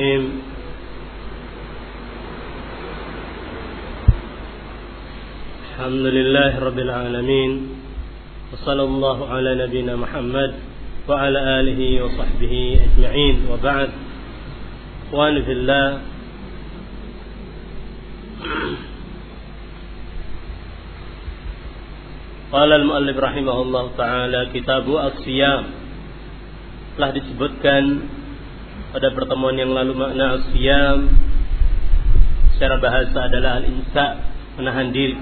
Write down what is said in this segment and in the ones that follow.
الرحيم الحمد لله رب العالمين وصلى الله على نبينا محمد وعلى آله وصحبه أجمعين. وبعد إخوان في الله قال المؤلف رحمه الله تعالى كتاب الصيام telah disebutkan pada pertemuan yang lalu makna asyam secara bahasa adalah al-insa menahan diri.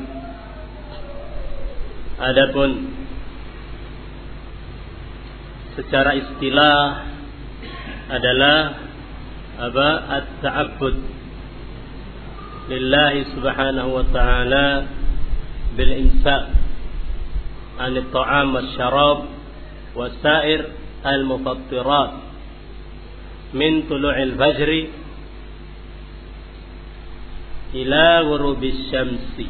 Adapun secara istilah adalah apa? At-ta'abbud subhanahu wa ta'ala bil insa an at-ta'am wasair al-mufattirat min tulu'il fajri ila ghurubis syamsi.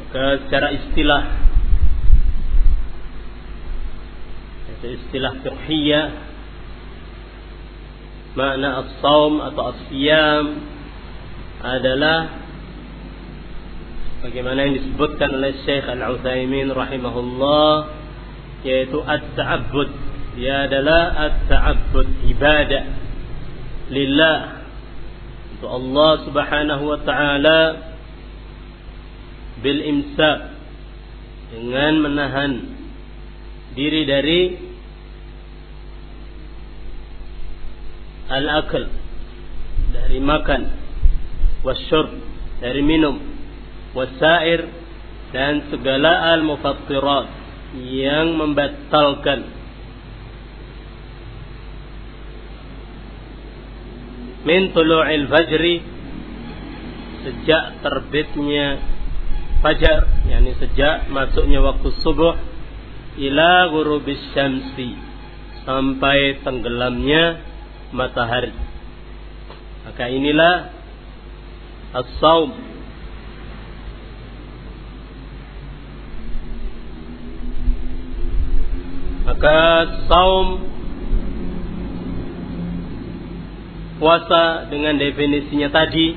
Maka secara istilah istilah fiqhiyah makna as-saum atau as-siyam adalah bagaimana yang disebutkan oleh Syekh Al-Utsaimin rahimahullah yaitu at-ta'abbud dia adalah at-ta'abbud ibadah. Lillah. Untuk Allah Subhanahu wa taala. Bil imsak dengan menahan diri dari al-akal. Dari makan. Wasyurb. Dari minum. Wasair. Dan segala al-mufattirat yang membatalkan min tulu'il fajri sejak terbitnya fajar yakni sejak masuknya waktu subuh ila ghurubis syamsi sampai tenggelamnya matahari. Maka inilah as-saum. Maka saum puasa dengan definisinya tadi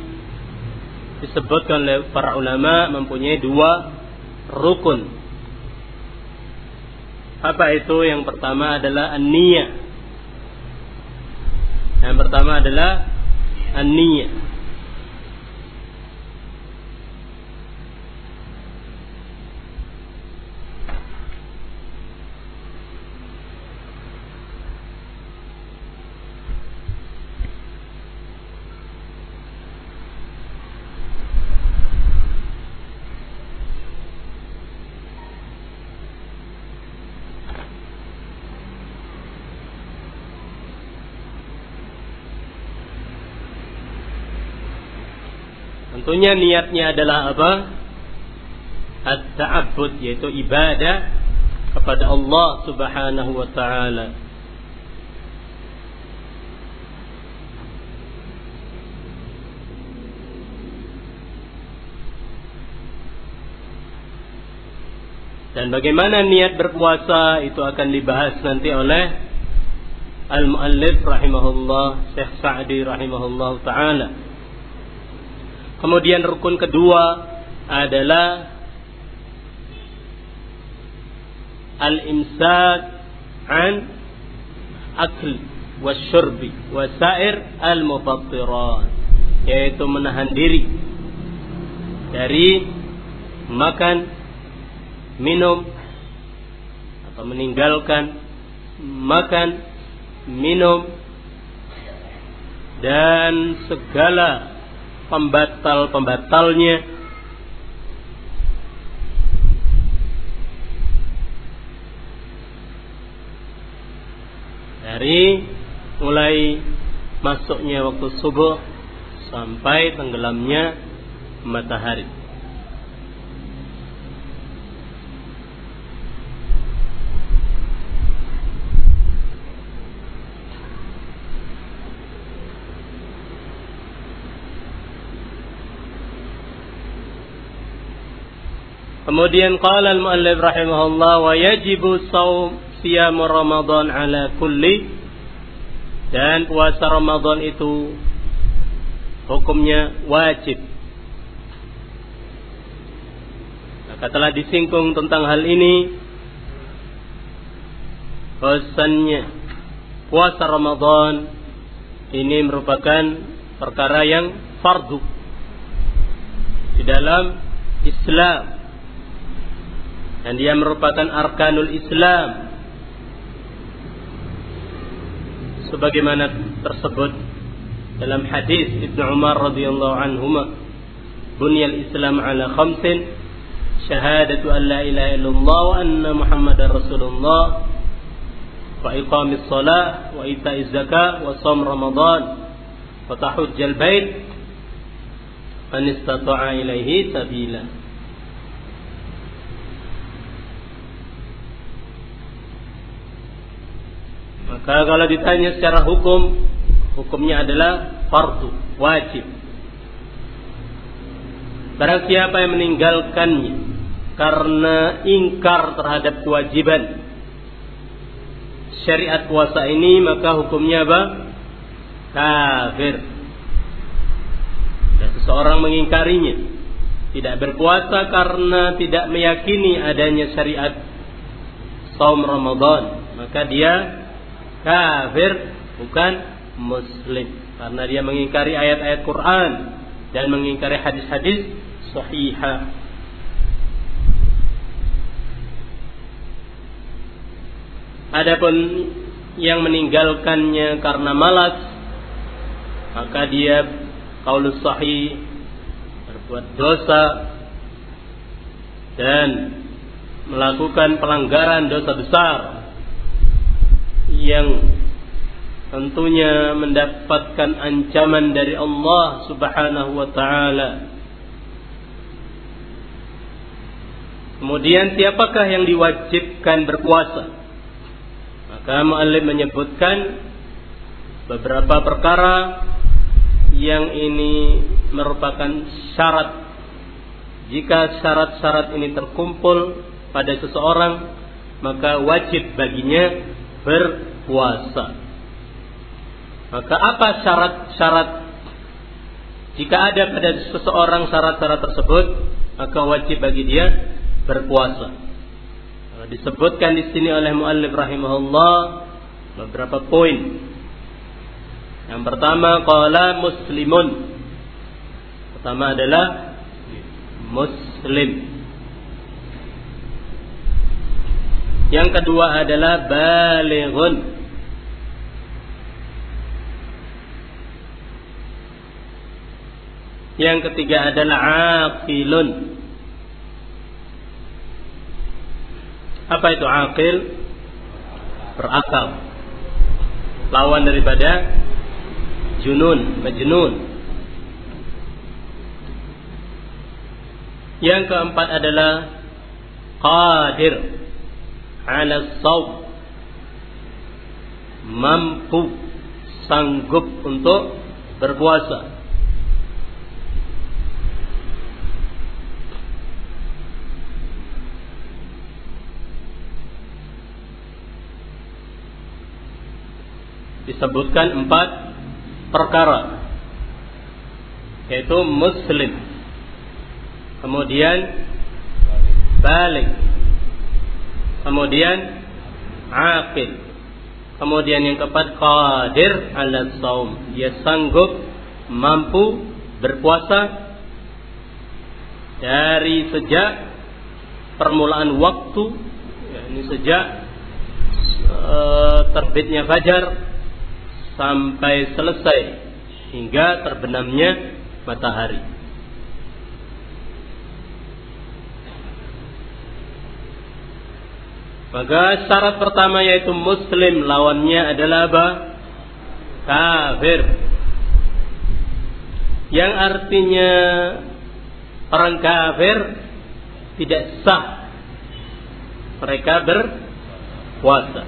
disebutkan oleh para ulama mempunyai dua rukun. Apa itu? Yang pertama adalah an-niyah. Yang pertama adalah an-niyah. Tentunya niatnya adalah apa? At-ta'abbud yaitu ibadah kepada Allah Subhanahu wa taala. Dan bagaimana niat berpuasa itu akan dibahas nanti oleh Al-Muallif rahimahullah Syekh Sa'di rahimahullah taala. Kemudian rukun kedua adalah al-imsak an akl wasyurbi wasair al-mufattirat yaitu menahan diri dari makan minum atau meninggalkan makan minum dan segala pembatal-pembatalnya dari mulai masuknya waktu subuh sampai tenggelamnya matahari. Kemudian qala al-muallif rahimahullah wa yajibu saum siyam Ramadan ala kulli Dan puasa Ramadan itu hukumnya wajib. Maka telah disinggung tentang hal ini bahwasannya puasa Ramadan ini merupakan perkara yang fardu di dalam Islam dan dia merupakan arkanul Islam. Sebagaimana tersebut dalam hadis Ibnu Umar radhiyallahu anhuma bunyal Islam ala khamsin syahadatu an la ilaha illallah wa anna muhammadar rasulullah wa iqamis salah wa ita'iz zakah wa shaum ramadan wa tahujjal bait man istata'a ilaihi sabila Maka kalau ditanya secara hukum, hukumnya adalah fardu, wajib. Barang siapa yang meninggalkannya karena ingkar terhadap kewajiban syariat puasa ini, maka hukumnya apa? Kafir. Dan seseorang mengingkarinya, tidak berpuasa karena tidak meyakini adanya syariat saum Ramadan, maka dia kafir bukan muslim karena dia mengingkari ayat-ayat Quran dan mengingkari hadis-hadis sahihah. Adapun yang meninggalkannya karena malas maka dia kaulus sahih berbuat dosa dan melakukan pelanggaran dosa besar yang tentunya mendapatkan ancaman dari Allah Subhanahu wa taala. Kemudian siapakah yang diwajibkan berpuasa? Maka muallim menyebutkan beberapa perkara yang ini merupakan syarat jika syarat-syarat ini terkumpul pada seseorang maka wajib baginya berpuasa. Maka apa syarat-syarat jika ada pada seseorang syarat-syarat tersebut, maka wajib bagi dia berpuasa. Disebutkan di sini oleh muallif rahimahullah beberapa poin. Yang pertama qala muslimun. Pertama adalah muslim. Yang kedua adalah balighun. Yang ketiga adalah aqilun. Apa itu aqil? Berakal. Lawan daripada junun, majnun. Yang keempat adalah qadir ala saum mampu sanggup untuk berpuasa disebutkan empat perkara yaitu muslim kemudian balik Kemudian aqil. Kemudian yang keempat qadir ala saum. Dia sanggup mampu berpuasa dari sejak permulaan waktu ya, ini sejak uh, terbitnya fajar sampai selesai hingga terbenamnya matahari. Maka syarat pertama yaitu muslim lawannya adalah apa? Kafir. Yang artinya orang kafir tidak sah mereka berpuasa.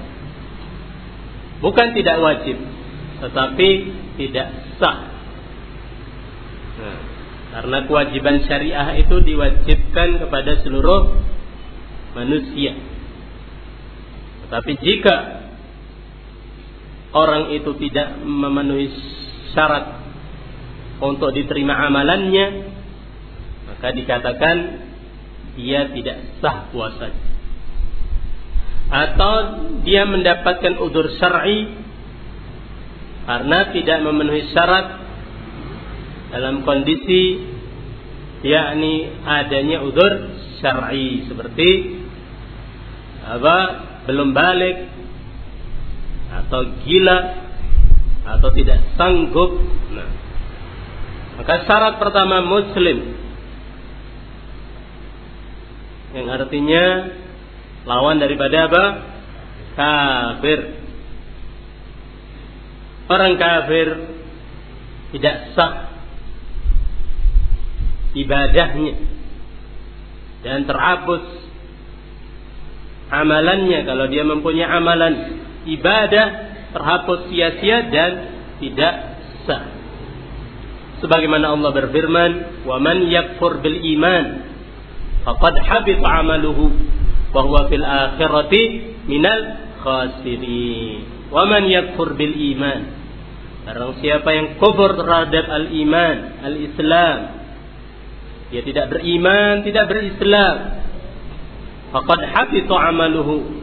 Bukan tidak wajib, tetapi tidak sah. Nah, karena kewajiban syariah itu diwajibkan kepada seluruh manusia. Tapi jika orang itu tidak memenuhi syarat untuk diterima amalannya, maka dikatakan dia tidak sah puasanya. Atau dia mendapatkan udur syar'i karena tidak memenuhi syarat dalam kondisi yakni adanya udur syar'i seperti apa belum balik atau gila atau tidak sanggup nah maka syarat pertama muslim yang artinya lawan daripada apa? Kafir. Orang kafir tidak sah ibadahnya dan terhapus amalannya. Kalau dia mempunyai amalan ibadah terhapus sia-sia dan tidak sah. Sebagaimana Allah berfirman wa man yakfur bil iman faqad habita amaluhu wa huwa fil akhirati minal khasirin. Wa man yakfur bil iman barang siapa yang kufur terhadap al iman al islam dia tidak beriman tidak berislam faqad habita amaluhu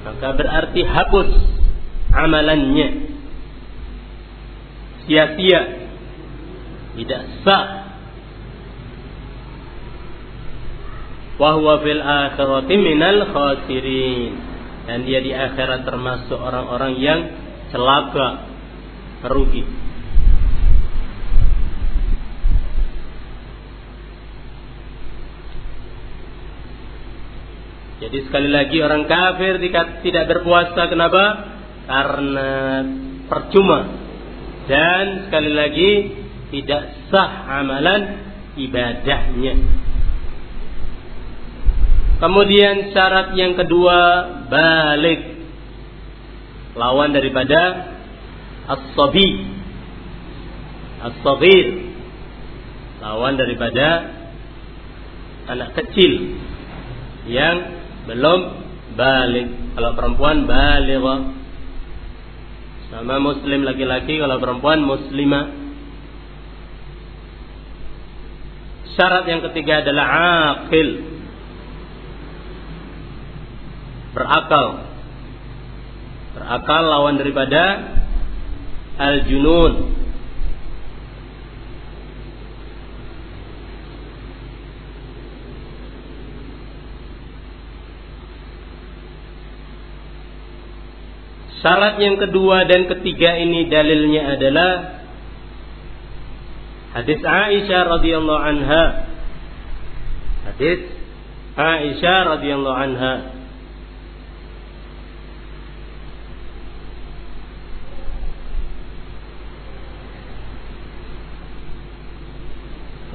maka berarti hapus amalannya. Sia-sia tidak sah. Wahwa fil akhirati minal khasirin. Dan dia di akhirat termasuk orang-orang yang celaka merugi Jadi sekali lagi orang kafir tidak berpuasa kenapa? Karena percuma. Dan sekali lagi tidak sah amalan ibadahnya. Kemudian syarat yang kedua balik lawan daripada as-sabi as-saghir lawan daripada anak kecil yang belum balik. Kalau perempuan balik sama muslim laki-laki kalau perempuan muslimah. Syarat yang ketiga adalah akil. Berakal. Berakal lawan daripada al-junun. Syarat yang kedua dan ketiga ini dalilnya adalah Hadis Aisyah radhiyallahu anha. Hadis Aisyah radhiyallahu anha.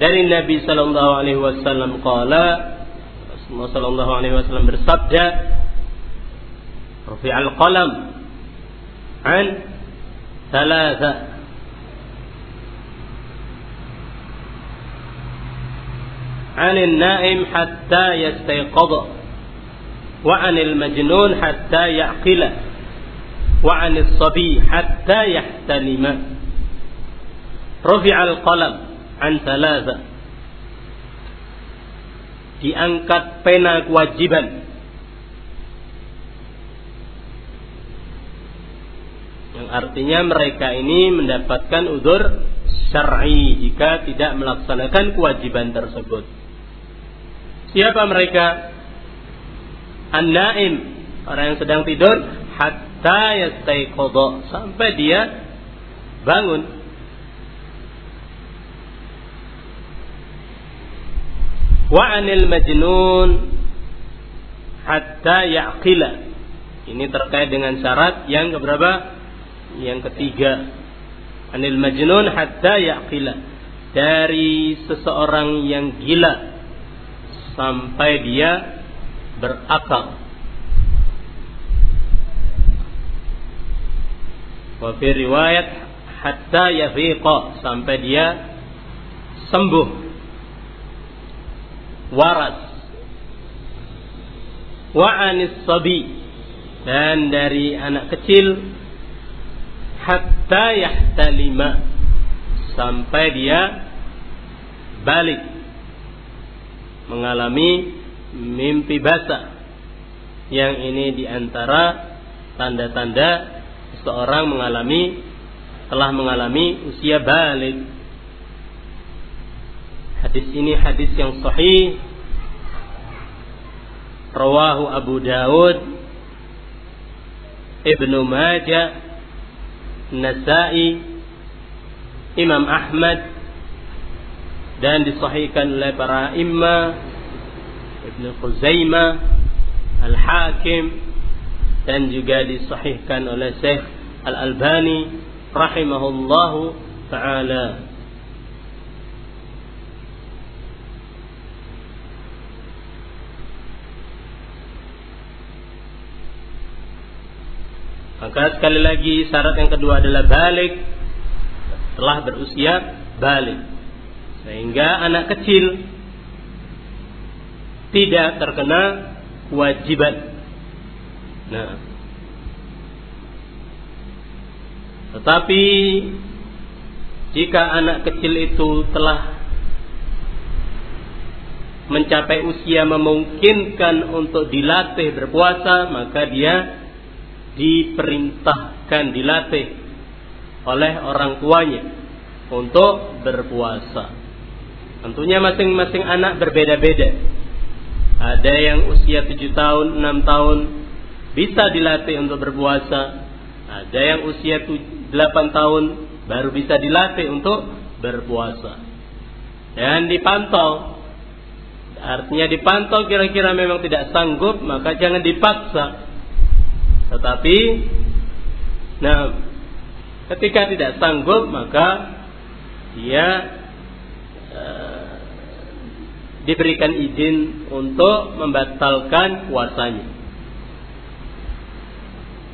Dari Nabi sallallahu alaihi wasallam qala Rasulullah sallallahu alaihi wasallam bersabda Rafi'al qalam an thalatha عن النائم حتى يستيقظ وعن المجنون حتى يعقل وعن الصبي حتى يحتلم رفع القلم an thalatha. Diangkat pena kewajiban. Yang artinya mereka ini mendapatkan udur syar'i jika tidak melaksanakan kewajiban tersebut. Siapa mereka? An-naim orang yang sedang tidur hatta yastaiqadha. Sampai dia bangun. Wa 'anil majnun hatta ya'qila. Ini terkait dengan syarat yang keberapa? Yang ketiga. Anil majnun hatta ya'qila. Dari seseorang yang gila sampai dia berakal. Wa riwayat hatta yafiqa sampai dia sembuh. Waras. Wa anis sabi. Dan dari anak kecil. Hatta yahtalima. Sampai dia balik. Mengalami mimpi basah. Yang ini di antara tanda-tanda seorang mengalami telah mengalami usia balik hadis ini hadis yang sahih. Rawahu Abu Dawud Ibnu Majah Nasai Imam Ahmad dan disahihkan oleh para imam Ibnu Khuzaimah Al-Hakim dan juga disahihkan oleh Syekh Al-Albani rahimahullahu taala Maka sekali lagi syarat yang kedua adalah balik telah berusia balik. Sehingga anak kecil tidak terkena kewajiban. Nah, tetapi jika anak kecil itu telah mencapai usia memungkinkan untuk dilatih berpuasa, maka dia diperintahkan dilatih oleh orang tuanya untuk berpuasa. Tentunya masing-masing anak berbeda-beda. Ada yang usia 7 tahun, 6 tahun bisa dilatih untuk berpuasa. Ada yang usia 8 tahun baru bisa dilatih untuk berpuasa. Dan dipantau. Artinya dipantau kira-kira memang tidak sanggup, maka jangan dipaksa tetapi nah ketika tidak sanggup maka dia uh, diberikan izin untuk membatalkan puasanya.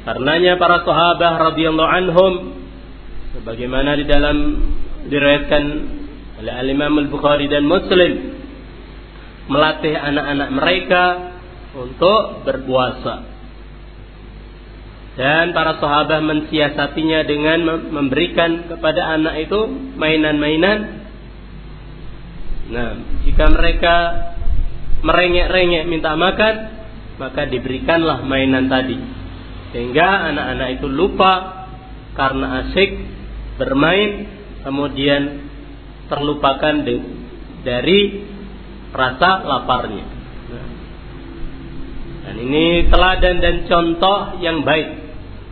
Karenanya para sahabat radhiyallahu anhum sebagaimana di dalam diriwayatkan oleh Al-Imam Al-Bukhari dan Muslim melatih anak-anak mereka untuk berpuasa. Dan para sahabat mensiasatinya dengan memberikan kepada anak itu mainan-mainan. Nah, jika mereka merengek-rengek minta makan, maka diberikanlah mainan tadi. Sehingga anak-anak itu lupa karena asik bermain, kemudian terlupakan dari rasa laparnya. Nah, dan ini teladan dan contoh yang baik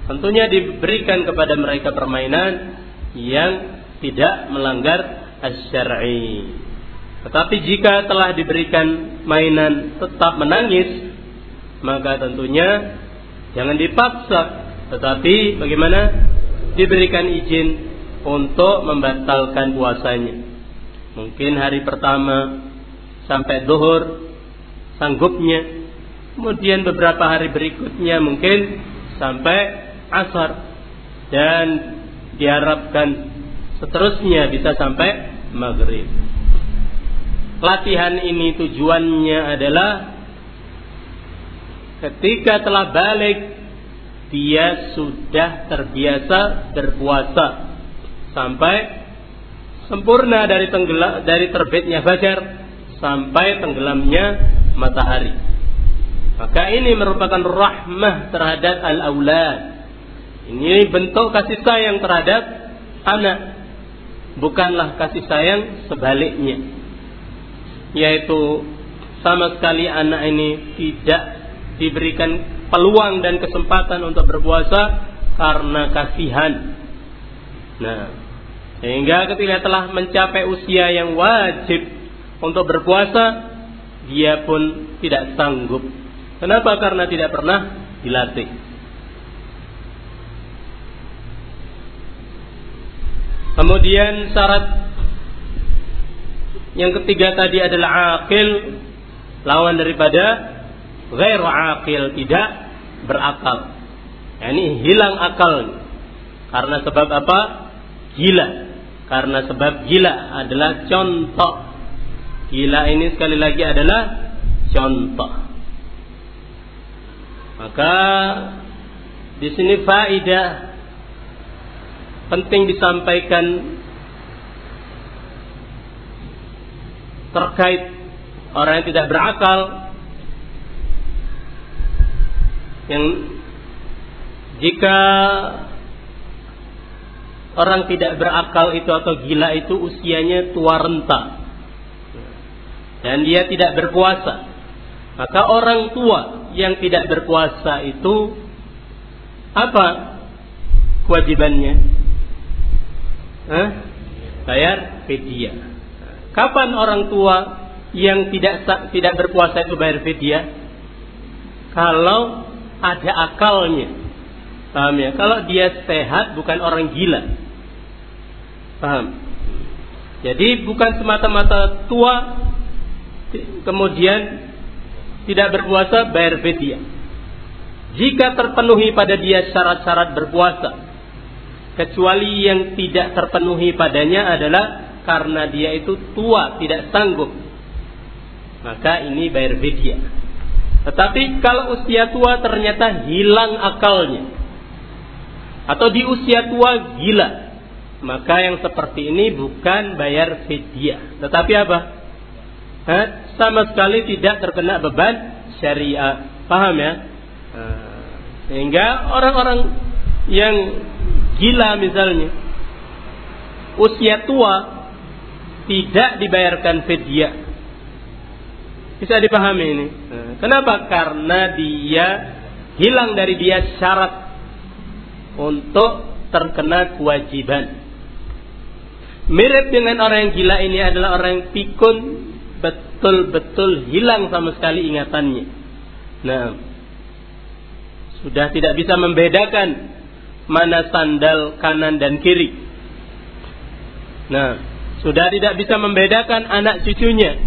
Tentunya diberikan kepada mereka permainan yang tidak melanggar as-syar'i. Tetapi jika telah diberikan mainan tetap menangis, maka tentunya jangan dipaksa, tetapi bagaimana diberikan izin untuk membatalkan puasanya. Mungkin hari pertama sampai duhur sanggupnya, kemudian beberapa hari berikutnya mungkin sampai asar dan diharapkan seterusnya bisa sampai maghrib. Latihan ini tujuannya adalah ketika telah balik dia sudah terbiasa berpuasa sampai sempurna dari tenggelam dari terbitnya fajar sampai tenggelamnya matahari. Maka ini merupakan rahmah terhadap al-aulad ini bentuk kasih sayang terhadap anak. Bukanlah kasih sayang sebaliknya. Yaitu sama sekali anak ini tidak diberikan peluang dan kesempatan untuk berpuasa karena kasihan. Nah, sehingga ketika telah mencapai usia yang wajib untuk berpuasa, dia pun tidak sanggup. Kenapa? Karena tidak pernah dilatih. Kemudian syarat yang ketiga tadi adalah akil lawan daripada ghair akil tidak berakal. Yani hilang akal. Karena sebab apa? Gila. Karena sebab gila adalah contoh. Gila ini sekali lagi adalah contoh. Maka di sini faidah penting disampaikan terkait orang yang tidak berakal yang jika orang tidak berakal itu atau gila itu usianya tua renta dan dia tidak berpuasa maka orang tua yang tidak berpuasa itu apa kewajibannya? Hah? Bayar fidyah. Kapan orang tua yang tidak tidak berpuasa itu bayar fidyah? Kalau ada akalnya. Paham ya? Kalau dia sehat bukan orang gila. Paham? Jadi bukan semata-mata tua kemudian tidak berpuasa bayar fidyah. Jika terpenuhi pada dia syarat-syarat berpuasa, kecuali yang tidak terpenuhi padanya adalah karena dia itu tua tidak sanggup, maka ini bayar fidyah. Tetapi kalau usia tua ternyata hilang akalnya, atau di usia tua gila, maka yang seperti ini bukan bayar fidyah, tetapi apa? Hah? Sama sekali tidak terkena beban syariah. Paham ya? Sehingga orang-orang yang gila misalnya, usia tua tidak dibayarkan fidyah. Bisa dipahami ini. Kenapa? Karena dia hilang dari dia syarat untuk terkena kewajiban. Mirip dengan orang yang gila ini adalah orang yang pikun betul-betul hilang sama sekali ingatannya. Nah, sudah tidak bisa membedakan mana sandal kanan dan kiri. Nah, sudah tidak bisa membedakan anak cucunya.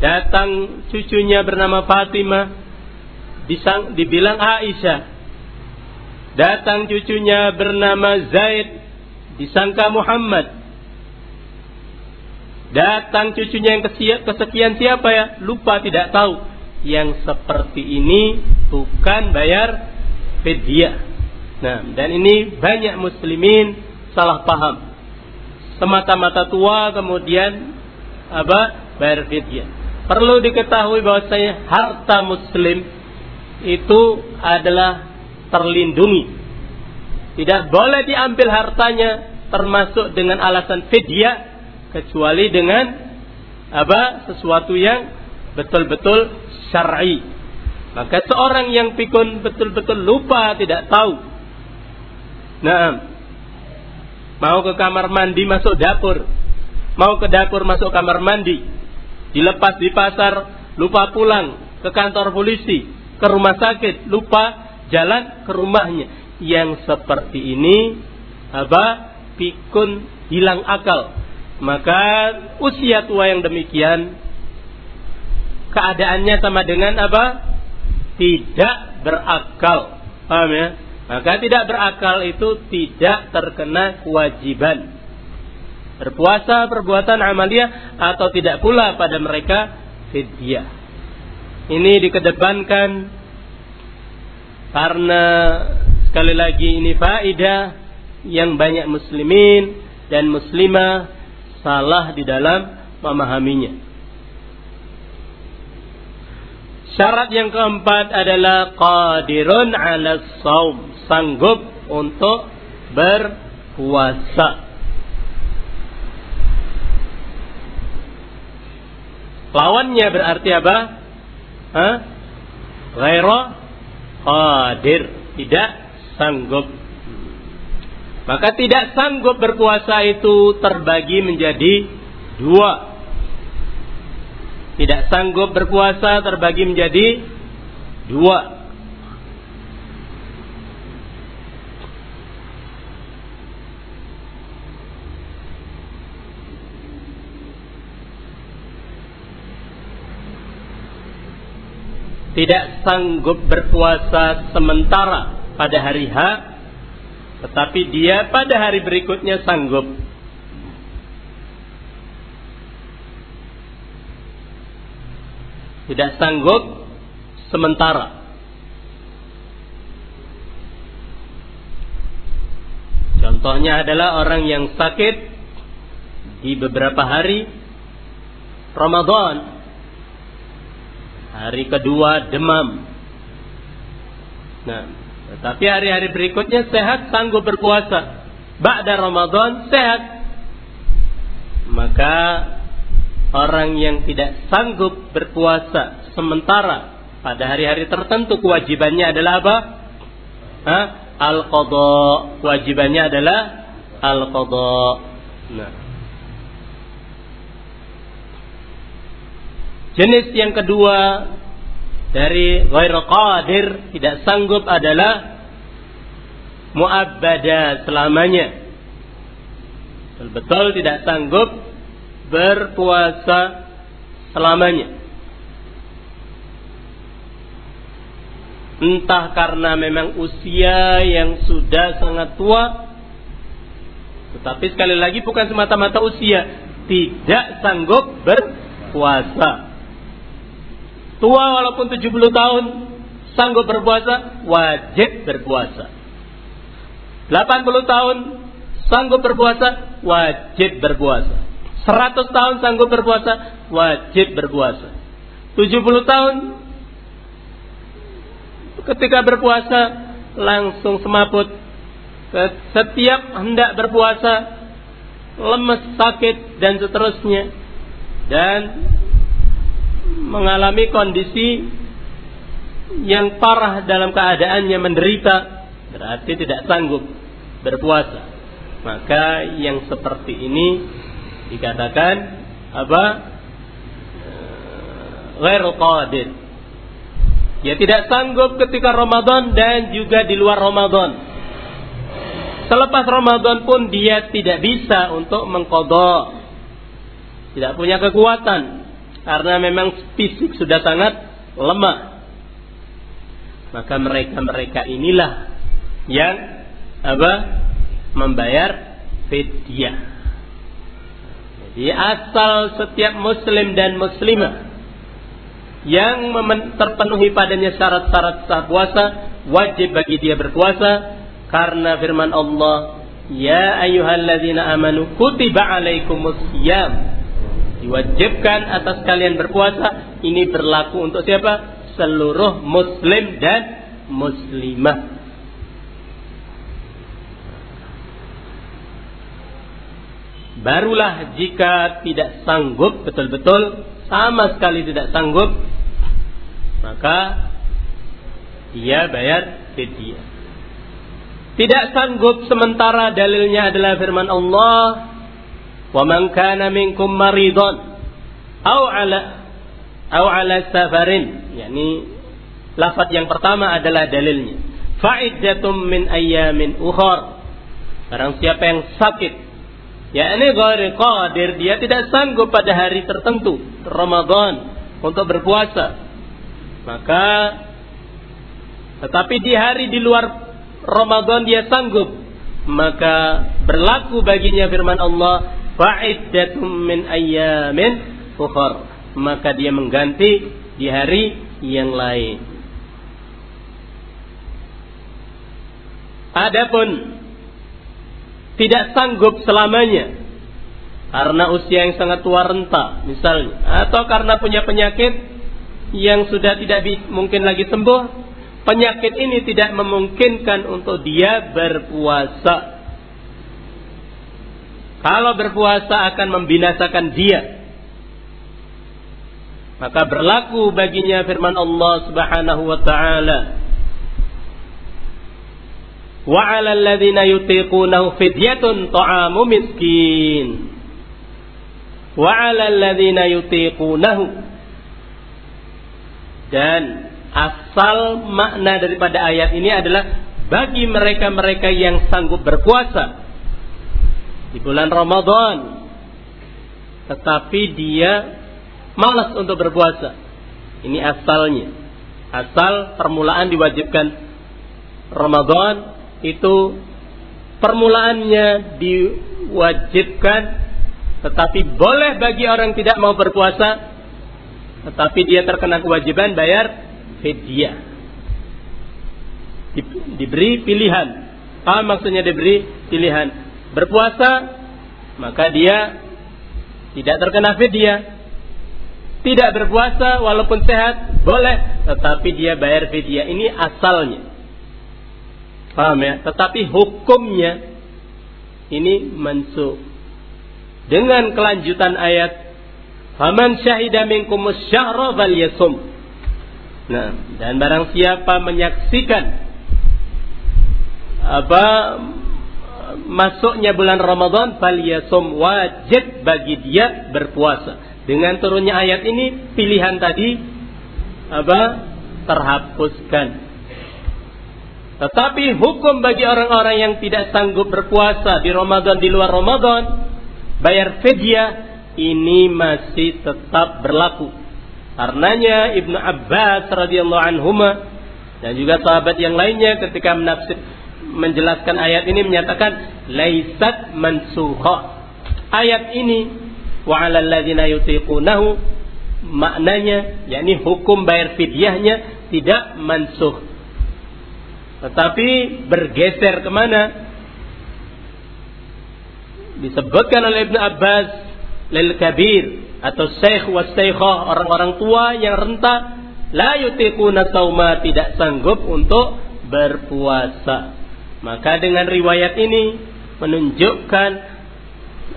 Datang cucunya bernama Fatimah, disang, dibilang Aisyah. Datang cucunya bernama Zaid, disangka Muhammad. Datang cucunya yang kesekian siapa ya? Lupa tidak tahu. Yang seperti ini bukan bayar fidyah. Nah, dan ini banyak muslimin salah paham. Semata-mata tua kemudian apa? Bayar fidyah. Perlu diketahui bahwasanya harta muslim itu adalah terlindungi. Tidak boleh diambil hartanya termasuk dengan alasan fidyah kecuali dengan apa sesuatu yang betul-betul syar'i. Maka seorang yang pikun betul-betul lupa tidak tahu. Nah, mau ke kamar mandi masuk dapur, mau ke dapur masuk kamar mandi, dilepas di pasar, lupa pulang ke kantor polisi, ke rumah sakit, lupa jalan ke rumahnya. Yang seperti ini apa? Pikun hilang akal maka usia tua yang demikian keadaannya sama dengan apa? Tidak berakal. Paham ya? Maka tidak berakal itu tidak terkena kewajiban. Berpuasa perbuatan amalia atau tidak pula pada mereka fidyah. Ini dikedepankan karena sekali lagi ini faidah yang banyak muslimin dan muslimah salah di dalam memahaminya. Syarat yang keempat adalah qadirun ala saum, sanggup untuk berpuasa. Lawannya berarti apa? Hah? Qadir, tidak sanggup. Maka tidak sanggup berpuasa itu terbagi menjadi dua. Tidak sanggup berpuasa terbagi menjadi dua. Tidak sanggup berpuasa sementara pada hari H tetapi dia pada hari berikutnya sanggup. Tidak sanggup sementara. Contohnya adalah orang yang sakit di beberapa hari Ramadan. Hari kedua demam. Nah, tetapi hari-hari berikutnya sehat sanggup berpuasa. Ba'da Ramadan sehat. Maka orang yang tidak sanggup berpuasa sementara pada hari-hari tertentu kewajibannya adalah apa? Al-qadha. Kewajibannya adalah al-qadha. Nah. Jenis yang kedua dari ghair qadir tidak sanggup adalah muabbada selamanya. Betul-betul tidak sanggup berpuasa selamanya. entah karena memang usia yang sudah sangat tua tetapi sekali lagi bukan semata-mata usia tidak sanggup berpuasa tua walaupun 70 tahun sanggup berpuasa wajib berpuasa. 80 tahun sanggup berpuasa wajib berpuasa. 100 tahun sanggup berpuasa wajib berpuasa. 70 tahun ketika berpuasa langsung semaput. Setiap hendak berpuasa lemes, sakit dan seterusnya. Dan mengalami kondisi yang parah dalam keadaannya menderita berarti tidak sanggup berpuasa. Maka yang seperti ini dikatakan apa? Ghairu qadir Ya tidak sanggup ketika Ramadan dan juga di luar Ramadan. Selepas Ramadan pun dia tidak bisa untuk mengkodok. Tidak punya kekuatan. Karena memang fisik sudah sangat lemah. Maka mereka-mereka inilah yang apa? Membayar fidyah. Jadi asal setiap muslim dan muslimah yang terpenuhi padanya syarat-syarat sah puasa wajib bagi dia berpuasa karena firman Allah ya ayyuhalladzina amanu kutiba alaikumus syiyam diwajibkan atas kalian berpuasa ini berlaku untuk siapa? Seluruh muslim dan muslimah. Barulah jika tidak sanggup betul-betul sama sekali tidak sanggup maka dia bayar fidyah tidak sanggup sementara dalilnya adalah firman Allah man kana minkum maridun au ala au ala safarin yakni lafaz yang pertama adalah dalilnya. fa'iddatum min ayyamin ukhar barang siapa yang sakit Ya ini ghairi qadir, dia tidak sanggup pada hari tertentu, Ramadan, untuk berpuasa. Maka tetapi di hari di luar Ramadan dia sanggup, maka berlaku baginya firman Allah, fa'iddatum min ayyamin ukhar. Maka dia mengganti di hari yang lain. Adapun tidak sanggup selamanya karena usia yang sangat tua renta misalnya atau karena punya penyakit yang sudah tidak mungkin lagi sembuh penyakit ini tidak memungkinkan untuk dia berpuasa kalau berpuasa akan membinasakan dia. Maka berlaku baginya firman Allah Subhanahu wa taala. Wa 'alal ladzina yutiqunahu fidyatun ta'amu miskin. Wa 'alal ladzina yutiqunahu. Dan asal makna daripada ayat ini adalah bagi mereka-mereka yang sanggup berpuasa di bulan Ramadan. Tetapi dia malas untuk berpuasa. Ini asalnya. Asal permulaan diwajibkan. Ramadan itu permulaannya diwajibkan. Tetapi boleh bagi orang tidak mau berpuasa. Tetapi dia terkena kewajiban bayar fidyah Di, diberi pilihan. Apa maksudnya diberi pilihan? Berpuasa, maka dia tidak terkena fidyah. Tidak berpuasa walaupun sehat, boleh, tetapi dia bayar fidyah. Ini asalnya. Paham ya? Tetapi hukumnya ini mansuh. Dengan kelanjutan ayat, "Faman syahida minkum syahra falyasum." Nah, dan barang siapa menyaksikan apa masuknya bulan Ramadan falyasum wajib bagi dia berpuasa. Dengan turunnya ayat ini pilihan tadi apa terhapuskan. Tetapi hukum bagi orang-orang yang tidak sanggup berpuasa di Ramadan di luar Ramadan bayar fidyah ini masih tetap berlaku. Karenanya Ibnu Abbas radhiyallahu anhuma dan juga sahabat yang lainnya ketika menafsir menjelaskan ayat ini menyatakan laisat mansukha. Ayat ini wa 'alal ladzina yutiqunahu maknanya yakni hukum bayar fidyahnya tidak mansuh. Tetapi bergeser ke mana? Disebutkan oleh Ibn Abbas lil kabir atau syekh wa orang-orang tua yang renta la yutiquna sauma tidak sanggup untuk berpuasa. Maka dengan riwayat ini menunjukkan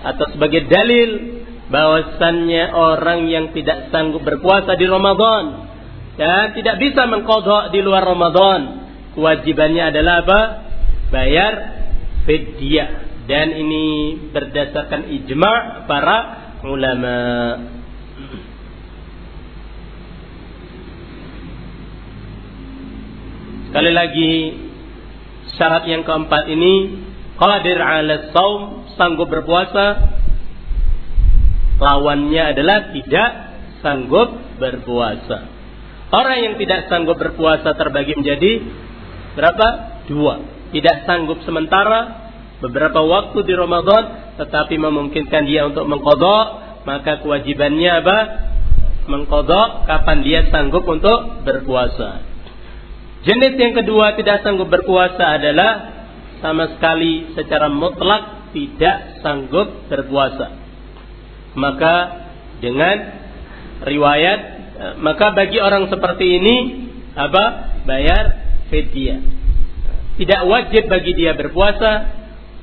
atau sebagai dalil bahwasannya orang yang tidak sanggup berpuasa di Ramadan dan tidak bisa mengkodok di luar Ramadan kewajibannya adalah apa? Bayar fidyah dan ini berdasarkan ijma' para ulama. Sekali lagi syarat yang keempat ini qadir 'ala saum sanggup berpuasa lawannya adalah tidak sanggup berpuasa. Orang yang tidak sanggup berpuasa terbagi menjadi berapa? Dua. Tidak sanggup sementara beberapa waktu di Ramadan tetapi memungkinkan dia untuk mengkodok maka kewajibannya apa? Mengkodok kapan dia sanggup untuk berpuasa. Jenis yang kedua tidak sanggup berpuasa adalah sama sekali secara mutlak tidak sanggup berpuasa. Maka dengan riwayat maka bagi orang seperti ini apa? Bayar fidyah. Tidak wajib bagi dia berpuasa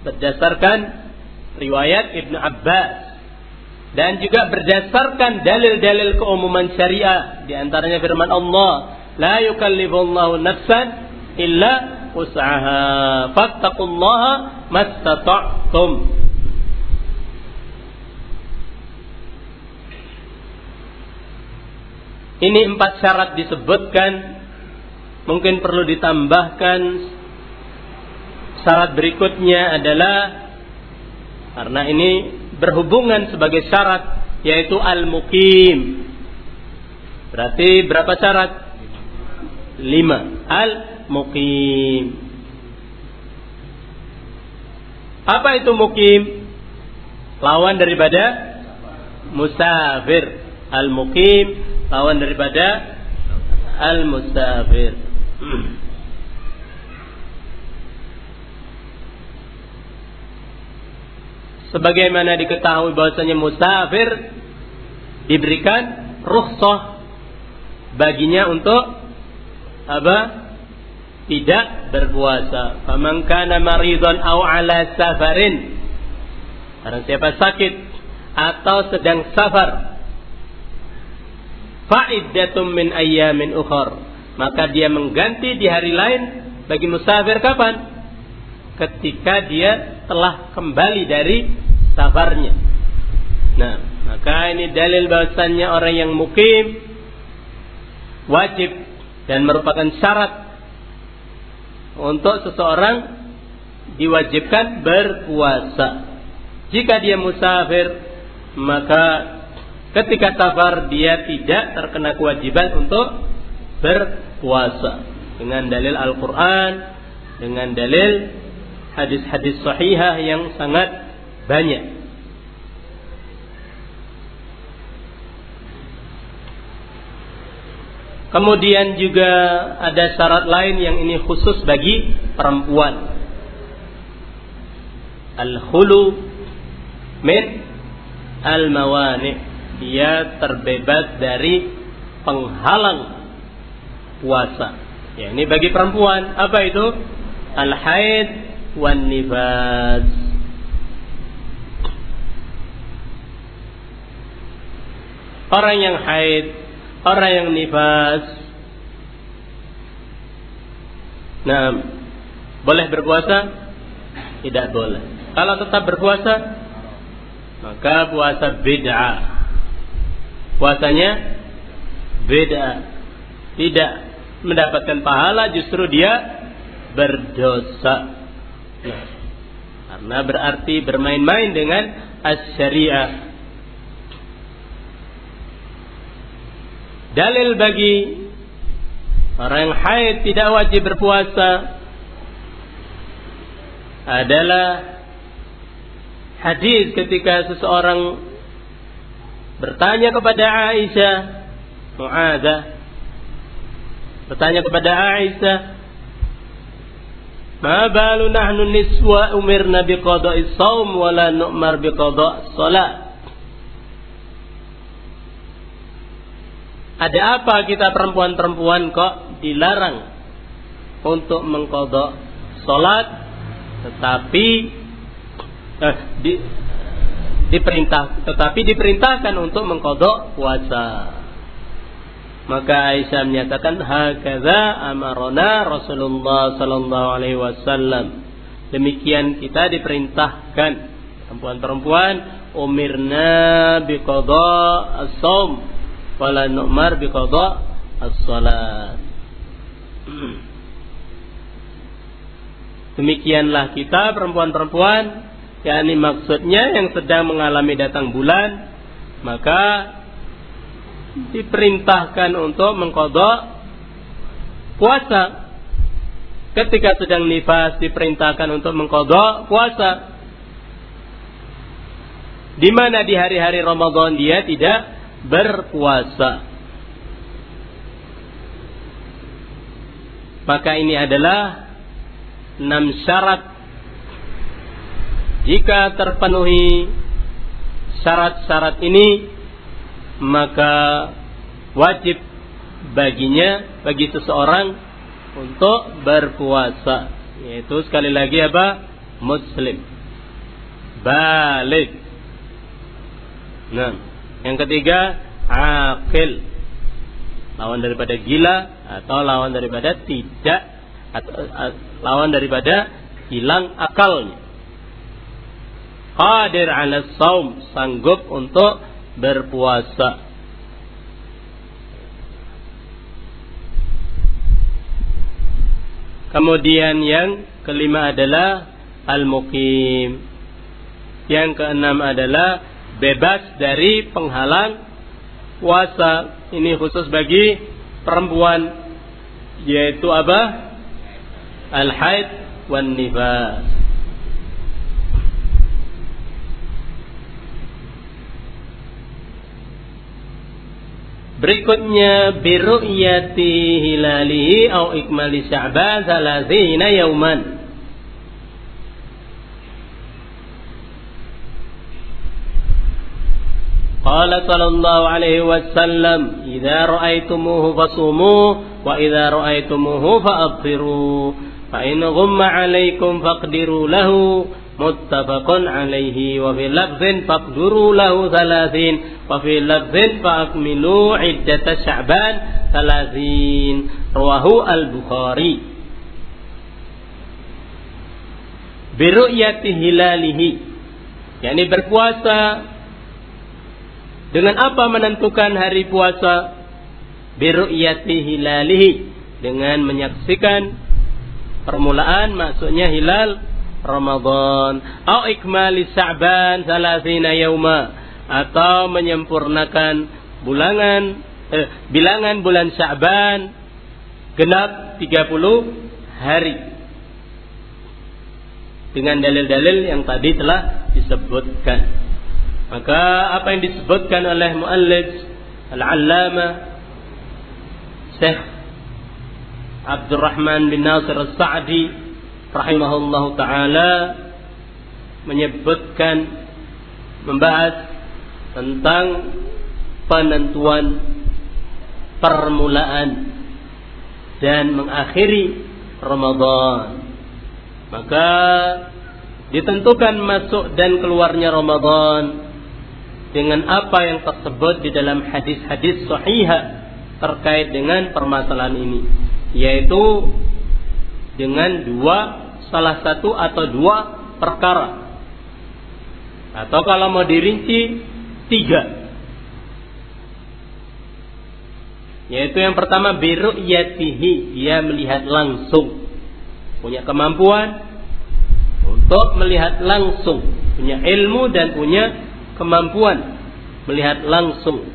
berdasarkan riwayat Ibnu Abbas dan juga berdasarkan dalil-dalil keumuman syariah di antaranya firman Allah la yukallifullahu nafsan illa usaha. Fattaqullaha mastata'tum. Ini empat syarat disebutkan Mungkin perlu ditambahkan Syarat berikutnya adalah Karena ini berhubungan sebagai syarat Yaitu al-mukim Berarti berapa syarat? Lima. Al mukim apa itu mukim lawan daripada musafir. Al mukim lawan daripada al musafir sebagaimana diketahui bahwasanya musafir diberikan rukhsah baginya untuk apa? Tidak berpuasa. Faman kana maridun aw ala safarin. Barang siapa sakit atau sedang safar. Fa'iddatum min ayyamin ukhar. Maka dia mengganti di hari lain bagi musafir kapan? Ketika dia telah kembali dari safarnya. Nah, maka ini dalil bahwasannya orang yang mukim wajib dan merupakan syarat untuk seseorang diwajibkan berpuasa. Jika dia musafir, maka ketika safar dia tidak terkena kewajiban untuk berpuasa dengan dalil Al-Qur'an, dengan dalil hadis-hadis sahihah yang sangat banyak. Kemudian juga ada syarat lain yang ini khusus bagi perempuan. al-khulu min al-mawani. Dia terbebas dari penghalang puasa. Ya ini bagi perempuan. Apa itu? Al-haid wan nifas orang yang haid orang yang nifas. Nah boleh berpuasa? Tidak boleh. Kalau tetap berpuasa maka puasa beda puasanya beda tidak mendapatkan pahala justru dia berdosa. Nah, karena berarti bermain-main dengan as-syariah Dalil bagi orang yang haid tidak wajib berpuasa adalah hadis ketika seseorang bertanya kepada Aisyah Mu'adzah bertanya kepada Aisyah Ma balu nahnu niswa umirna biqada'i saum wa la nu'mar biqada' salat Ada apa kita perempuan-perempuan kok dilarang untuk mengkodok sholat, tetapi eh, di, diperintah, tetapi diperintahkan untuk mengkodok puasa. Maka Aisyah menyatakan hakaza amarona Rasulullah sallallahu alaihi wasallam. Demikian kita diperintahkan perempuan-perempuan umirna biqada as-saum wala nu'mar biqada as-salat. Demikianlah kita perempuan-perempuan yakni maksudnya yang sedang mengalami datang bulan maka diperintahkan untuk mengkodok puasa ketika sedang nifas diperintahkan untuk mengkodok puasa di mana di hari-hari Ramadan dia tidak berpuasa. Maka ini adalah enam syarat. Jika terpenuhi syarat-syarat ini, maka wajib baginya, bagi seseorang untuk berpuasa. Yaitu sekali lagi apa? Muslim. Balik. Nah. Yang ketiga, akil. Lawan daripada gila atau lawan daripada tidak atau lawan daripada hilang akalnya. Qadir ala saum, sanggup untuk berpuasa. Kemudian yang kelima adalah al-muqim. Yang keenam adalah bebas dari penghalang puasa. Ini khusus bagi perempuan yaitu apa? Al-haid wan nifas. Berikutnya biru'yati hilalihi au ikmali sya'ban salazina yauman. قال صلى الله عليه وسلم إذا رأيتموه فصوموا وإذا رأيتموه فأبصروا فإن غم عليكم فاقدروا له. متفق عليه. وفي لفظ فاقدروا له ثلاثين وفي لفظ فأكملوا عدة شعبان ثلاثين. رواه البخاري. برؤية هلاله يعني berpuasa Dengan apa menentukan hari puasa? Biru'yati hilalihi. Dengan menyaksikan permulaan maksudnya hilal Ramadan. Au ikmali Sa'ban salasina yauma. Atau menyempurnakan bulangan eh, bilangan bulan Sa'ban genap 30 hari. Dengan dalil-dalil yang tadi telah disebutkan. Maka apa yang disebutkan oleh muallif Al-Allama Syekh Abdurrahman bin Nasir As-Sa'di rahimahullahu taala menyebutkan membahas tentang penentuan permulaan dan mengakhiri Ramadan. Maka ditentukan masuk dan keluarnya Ramadan dengan apa yang tersebut di dalam hadis-hadis sahihah terkait dengan permasalahan ini yaitu dengan dua salah satu atau dua perkara. Atau kalau mau dirinci tiga. Yaitu yang pertama biru'yatihi dia melihat langsung. Punya kemampuan untuk melihat langsung punya ilmu dan punya kemampuan melihat langsung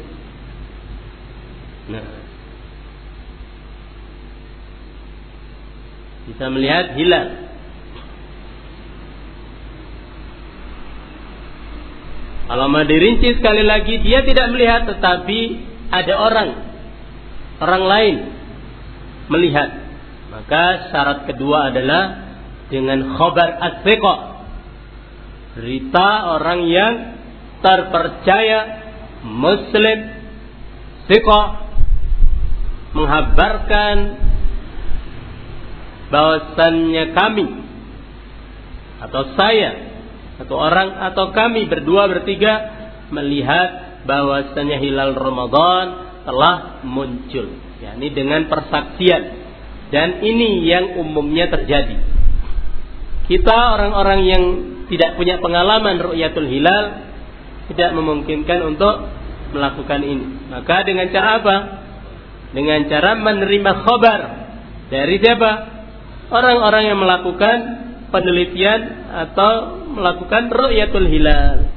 nah bisa melihat hilal. Kalau mau dirinci sekali lagi, dia tidak melihat, tetapi ada orang, orang lain melihat. Maka syarat kedua adalah dengan khobar asfiqo. Berita orang yang terpercaya, muslim, fiqh, menghabarkan bahwasannya kami atau saya atau orang atau kami berdua bertiga melihat bahwasannya hilal Ramadan telah muncul. Yakni dengan persaksian. Dan ini yang umumnya terjadi. Kita orang-orang yang tidak punya pengalaman ru'yatul hilal tidak memungkinkan untuk melakukan ini. Maka dengan cara apa? Dengan cara menerima khabar. Dari siapa? Orang-orang yang melakukan penelitian atau melakukan ru'yatul hilal.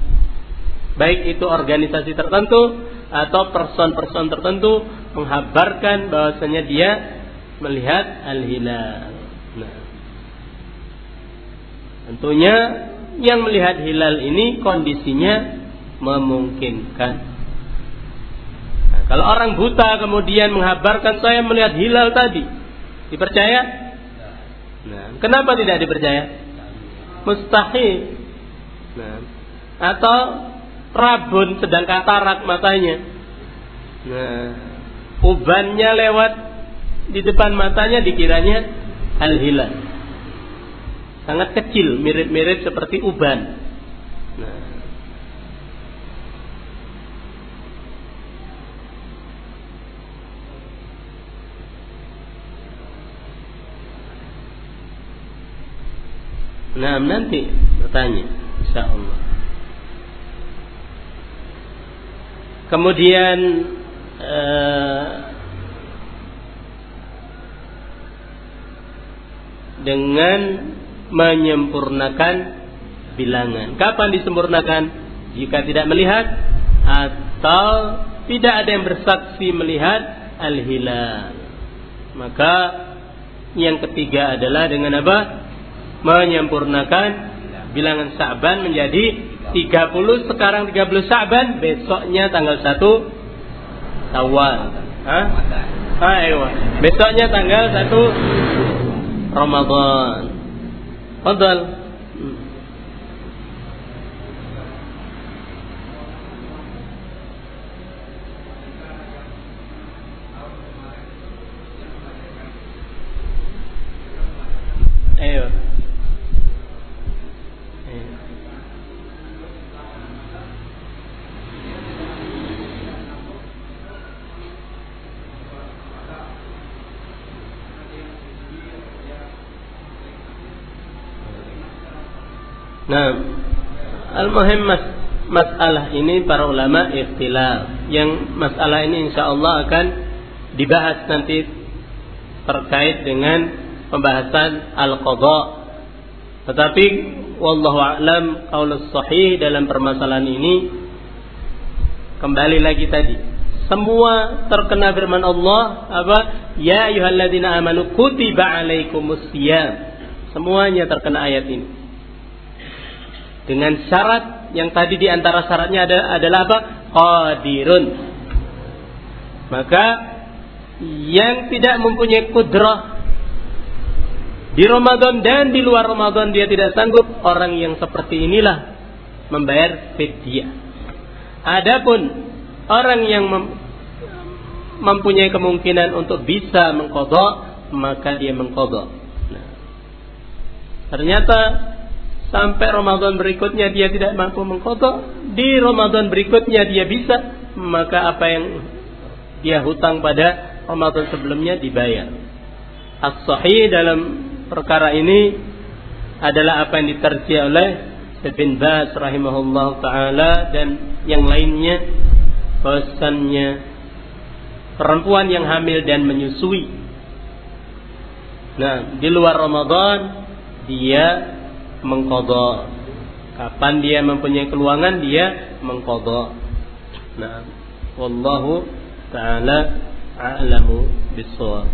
Baik itu organisasi tertentu atau person-person tertentu menghabarkan bahwasanya dia melihat al-hilal. Nah, tentunya yang melihat hilal ini kondisinya memungkinkan. Nah, kalau orang buta kemudian menghabarkan saya melihat hilal tadi, dipercaya? Nah, kenapa tidak dipercaya? Mustahil. Nah, atau rabun sedang katarak matanya. Nah, ubannya lewat di depan matanya dikiranya al-hilal. Sangat kecil, mirip-mirip seperti uban. Nah, Nah, nanti bertanya, insya Allah. Kemudian eh, dengan menyempurnakan bilangan. Kapan disempurnakan? Jika tidak melihat atau tidak ada yang bersaksi melihat al-hilal. Maka yang ketiga adalah dengan apa? Menyempurnakan bilangan Sa'ban menjadi 30 sekarang 30 Sa'ban besoknya tanggal 1 Tawal. Hah? Ayo. Besoknya tanggal 1 Ramadan. Fadal. Nah, al-muhim mas masalah ini para ulama ikhtilaf. Yang masalah ini insya Allah akan dibahas nanti terkait dengan pembahasan al-qadha. Tetapi wallahu a'lam qaulus sahih dalam permasalahan ini kembali lagi tadi semua terkena firman Allah apa ya ayyuhalladzina amanu kutiba alaikumus semuanya terkena ayat ini dengan syarat yang tadi di antara syaratnya ada, adalah apa? Qadirun. Maka yang tidak mempunyai kudrah di Ramadan dan di luar Ramadan dia tidak sanggup, orang yang seperti inilah membayar fidyah. Adapun orang yang mem mempunyai kemungkinan untuk bisa mengkodok, maka dia mengkodok. Nah, ternyata sampai Ramadan berikutnya dia tidak mampu mengkodok, di Ramadan berikutnya dia bisa, maka apa yang dia hutang pada Ramadan sebelumnya dibayar. As-sahih dalam perkara ini adalah apa yang diterji oleh Ibn Baz rahimahullah taala dan yang lainnya. Bahwasannya perempuan yang hamil dan menyusui. Nah di luar Ramadan dia mengkodok. Kapan dia mempunyai keluangan dia mengkodok. Nah wallahu taala a'lamu bissawab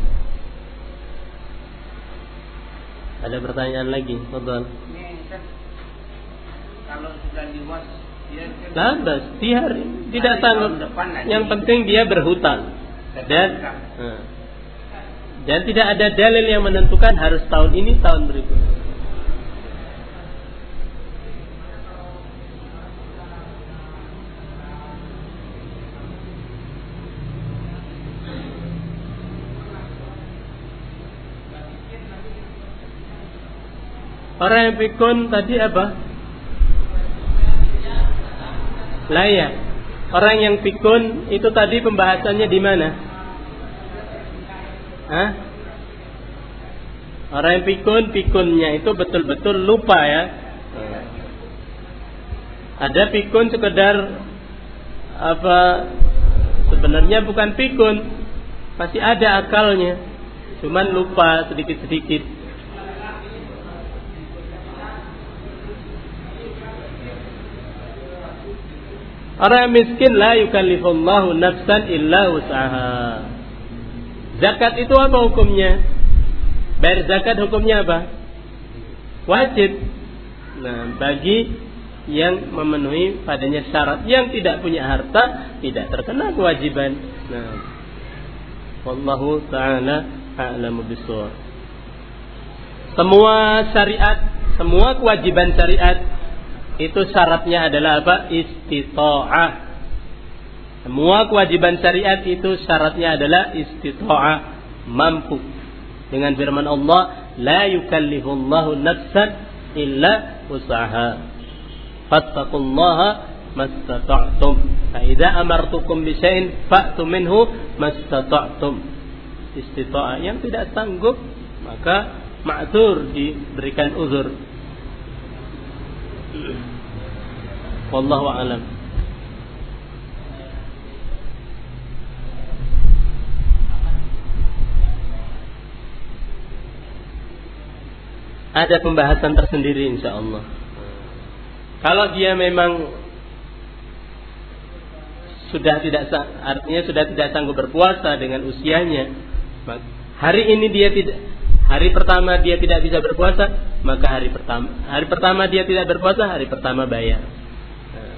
ada pertanyaan lagi Fadal kalau sudah luas dia dia tidak sanggup. Yang penting dia berhutang. Dan eh, dan tidak ada dalil yang menentukan harus tahun ini tahun berikutnya. Orang yang pikun tadi apa? layak. Orang yang pikun itu tadi pembahasannya di mana? Hah? Orang yang pikun, pikunnya itu betul-betul lupa ya. Ada pikun sekedar apa sebenarnya bukan pikun, masih ada akalnya, cuman lupa sedikit-sedikit. Orang yang miskin la yukallifullahu nafsan illa usaha. Zakat itu apa hukumnya? Bayar zakat hukumnya apa? Wajib. Nah, bagi yang memenuhi padanya syarat yang tidak punya harta tidak terkena kewajiban. Nah, wallahu taala a'lamu bishawab. Semua syariat, semua kewajiban syariat itu syaratnya adalah apa? Istita'ah. Semua kewajiban syariat itu syaratnya adalah istita'ah, mampu. Dengan firman Allah, la yukallifullahu nafsan illa usaha. Fattaqullaha mastata'tum. Fa idza amartukum bi syai'in fa'tu minhu mastata'tum. Istita'ah yang tidak sanggup maka ma'dzur diberikan uzur Wallahu a'lam. Ada pembahasan tersendiri insya Allah. Kalau dia memang sudah tidak artinya sudah tidak sanggup berpuasa dengan usianya, hari ini dia tidak hari pertama dia tidak bisa berpuasa, maka hari pertama hari pertama dia tidak berpuasa, hari pertama bayar. Nah,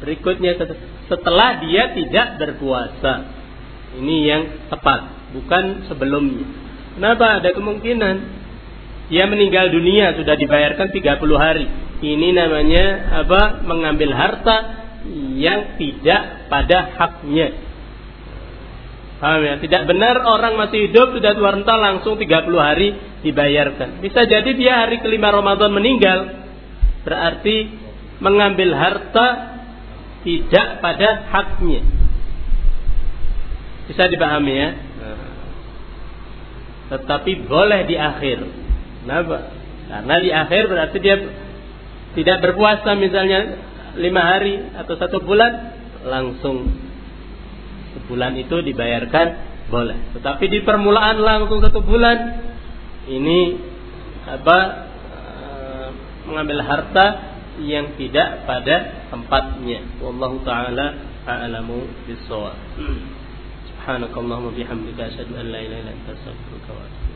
berikutnya setelah dia tidak berpuasa. Ini yang tepat, bukan sebelumnya. Kenapa? Ada kemungkinan dia meninggal dunia sudah dibayarkan 30 hari. Ini namanya apa? Mengambil harta yang tidak pada haknya. Paham ya? Tidak benar orang masih hidup sudah tua renta langsung 30 hari dibayarkan. Bisa jadi dia hari kelima Ramadan meninggal. Berarti mengambil harta tidak pada haknya. Bisa dipahami ya? Tetapi boleh di akhir. Kenapa? Karena di akhir berarti dia tidak berpuasa misalnya lima hari atau satu bulan langsung sebulan itu dibayarkan boleh. Tetapi di permulaan langsung satu bulan ini apa eh, mengambil harta yang tidak pada tempatnya. Wallahu taala a'lamu bis-shawab. Subhanakallahumma bihamdika asyhadu an la ilaha illa anta astaghfiruka wa atubu